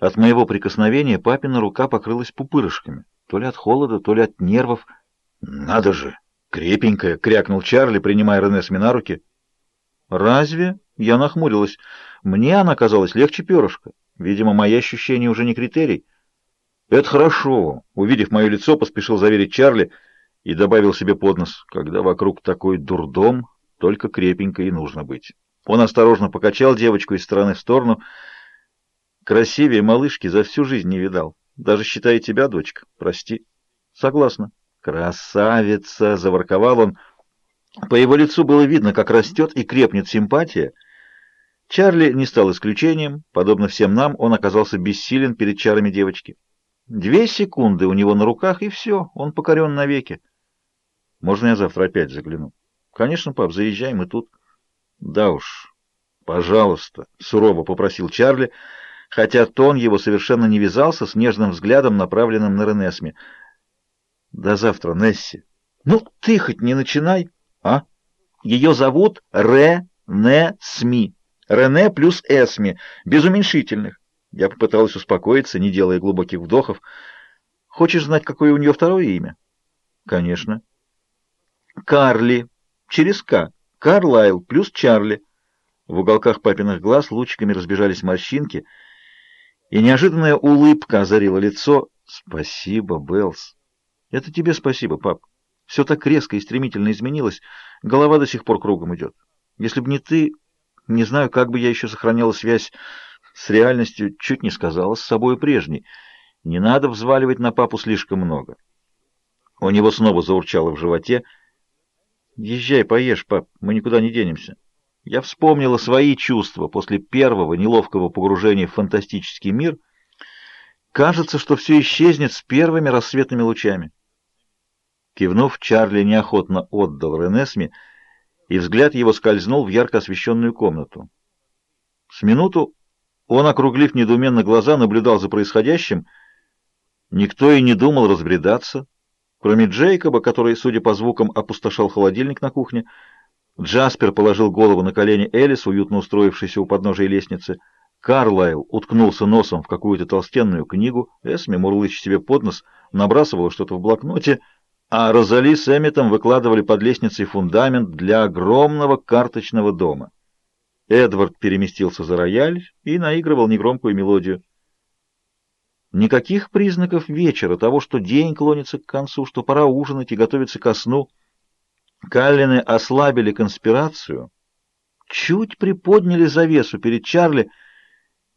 От моего прикосновения папина рука покрылась пупырышками, то ли от холода, то ли от нервов. «Надо же! Крепенькая!» — крякнул Чарли, принимая Ренесми на руки. «Разве?» — я нахмурилась. «Мне она казалась легче перышка. Видимо, мои ощущения уже не критерий». «Это хорошо!» — увидев мое лицо, поспешил заверить Чарли и добавил себе под нос. «Когда вокруг такой дурдом, только крепенько и нужно быть». Он осторожно покачал девочку из стороны в сторону. «Красивее малышки за всю жизнь не видал. Даже считая тебя, дочка. Прости». «Согласна». «Красавица!» — заворковал он. По его лицу было видно, как растет и крепнет симпатия. Чарли не стал исключением. Подобно всем нам, он оказался бессилен перед чарами девочки. Две секунды у него на руках, и все, он покорен навеки. Можно я завтра опять загляну? Конечно, пап, заезжай, мы тут. Да уж, пожалуйста, сурово попросил Чарли, хотя тон его совершенно не вязался с нежным взглядом, направленным на Ренесме. До завтра, Несси. Ну, ты хоть не начинай, а? Ее зовут Ре-Не-Сми. Рене плюс Эсми, без уменьшительных. Я попыталась успокоиться, не делая глубоких вдохов. Хочешь знать, какое у нее второе имя? Конечно. Карли. Через К. Карлайл плюс Чарли. В уголках папиных глаз лучиками разбежались морщинки, и неожиданная улыбка озарила лицо. Спасибо, Беллс. Это тебе спасибо, пап. Все так резко и стремительно изменилось. Голова до сих пор кругом идет. Если бы не ты, не знаю, как бы я еще сохраняла связь с реальностью, чуть не сказала, с собой прежней. Не надо взваливать на папу слишком много. У него снова заурчало в животе. «Езжай, поешь, пап, мы никуда не денемся». Я вспомнила свои чувства после первого неловкого погружения в фантастический мир. Кажется, что все исчезнет с первыми рассветными лучами. Кивнув, Чарли неохотно отдал Ренесме, и взгляд его скользнул в ярко освещенную комнату. С минуту он, округлив недоуменно глаза, наблюдал за происходящим. Никто и не думал разбредаться, кроме Джейкоба, который, судя по звукам, опустошал холодильник на кухне. Джаспер положил голову на колени Элис, уютно устроившейся у подножия лестницы. Карлайл уткнулся носом в какую-то толстенную книгу. Эсми, мурлыча себе под нос, набрасывала что-то в блокноте, а Розали с Эмметом выкладывали под лестницей фундамент для огромного карточного дома. Эдвард переместился за рояль и наигрывал негромкую мелодию. Никаких признаков вечера, того, что день клонится к концу, что пора ужинать и готовиться ко сну. Каллины ослабили конспирацию, чуть приподняли завесу перед Чарли,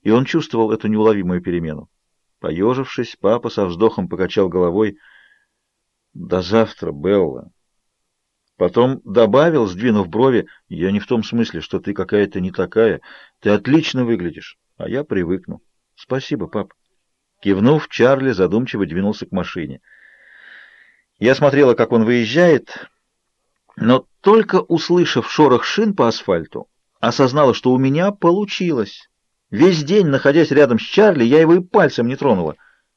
и он чувствовал эту неуловимую перемену. Поежившись, папа со вздохом покачал головой. «До завтра, Белла». Потом добавил, сдвинув брови, «Я не в том смысле, что ты какая-то не такая. Ты отлично выглядишь, а я привыкну». «Спасибо, пап». Кивнув, Чарли задумчиво двинулся к машине. Я смотрела, как он выезжает, но только услышав шорох шин по асфальту, осознала, что у меня получилось. Весь день, находясь рядом с Чарли, я его и пальцем не тронула.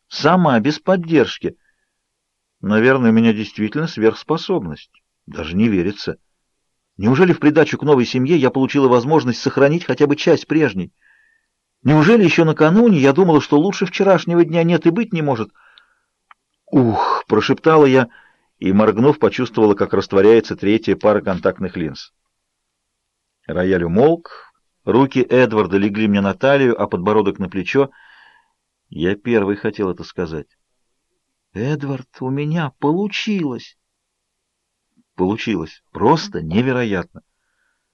Сама, без поддержки. Наверное, у меня действительно сверхспособность. Даже не верится. Неужели в придачу к новой семье я получила возможность сохранить хотя бы часть прежней? Неужели еще накануне я думала, что лучше вчерашнего дня нет и быть не может? Ух, прошептала я и, моргнув, почувствовала, как растворяется третья пара контактных линз. Рояль умолк, руки Эдварда легли мне на талию, а подбородок на плечо. Я первый хотел это сказать. «Эдвард, у меня получилось!» Получилось. Просто невероятно.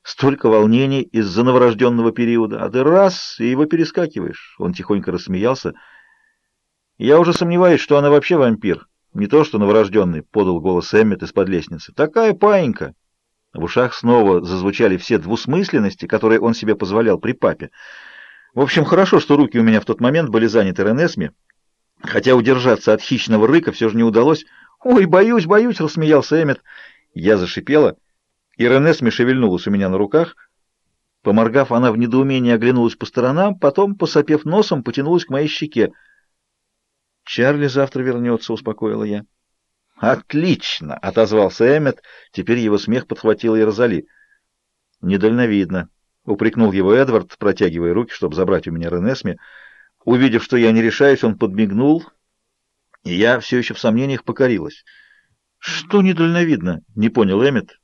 Столько волнений из-за новорожденного периода, а ты раз, и его перескакиваешь. Он тихонько рассмеялся. Я уже сомневаюсь, что она вообще вампир. Не то, что новорожденный, — подал голос Эммет из-под лестницы. Такая паинька. В ушах снова зазвучали все двусмысленности, которые он себе позволял при папе. В общем, хорошо, что руки у меня в тот момент были заняты Ренесми, хотя удержаться от хищного рыка все же не удалось. «Ой, боюсь, боюсь!» — рассмеялся Эммет. Я зашипела, и Ренесме шевельнулась у меня на руках. Поморгав, она в недоумении оглянулась по сторонам, потом, посопев носом, потянулась к моей щеке. «Чарли завтра вернется», — успокоила я. «Отлично!» — отозвался Эммет. Теперь его смех подхватила и Розали. «Недальновидно», — упрекнул его Эдвард, протягивая руки, чтобы забрать у меня Ренесме. Увидев, что я не решаюсь, он подмигнул, и я все еще в сомнениях покорилась. «Что недальновидно?» — не понял Эммет.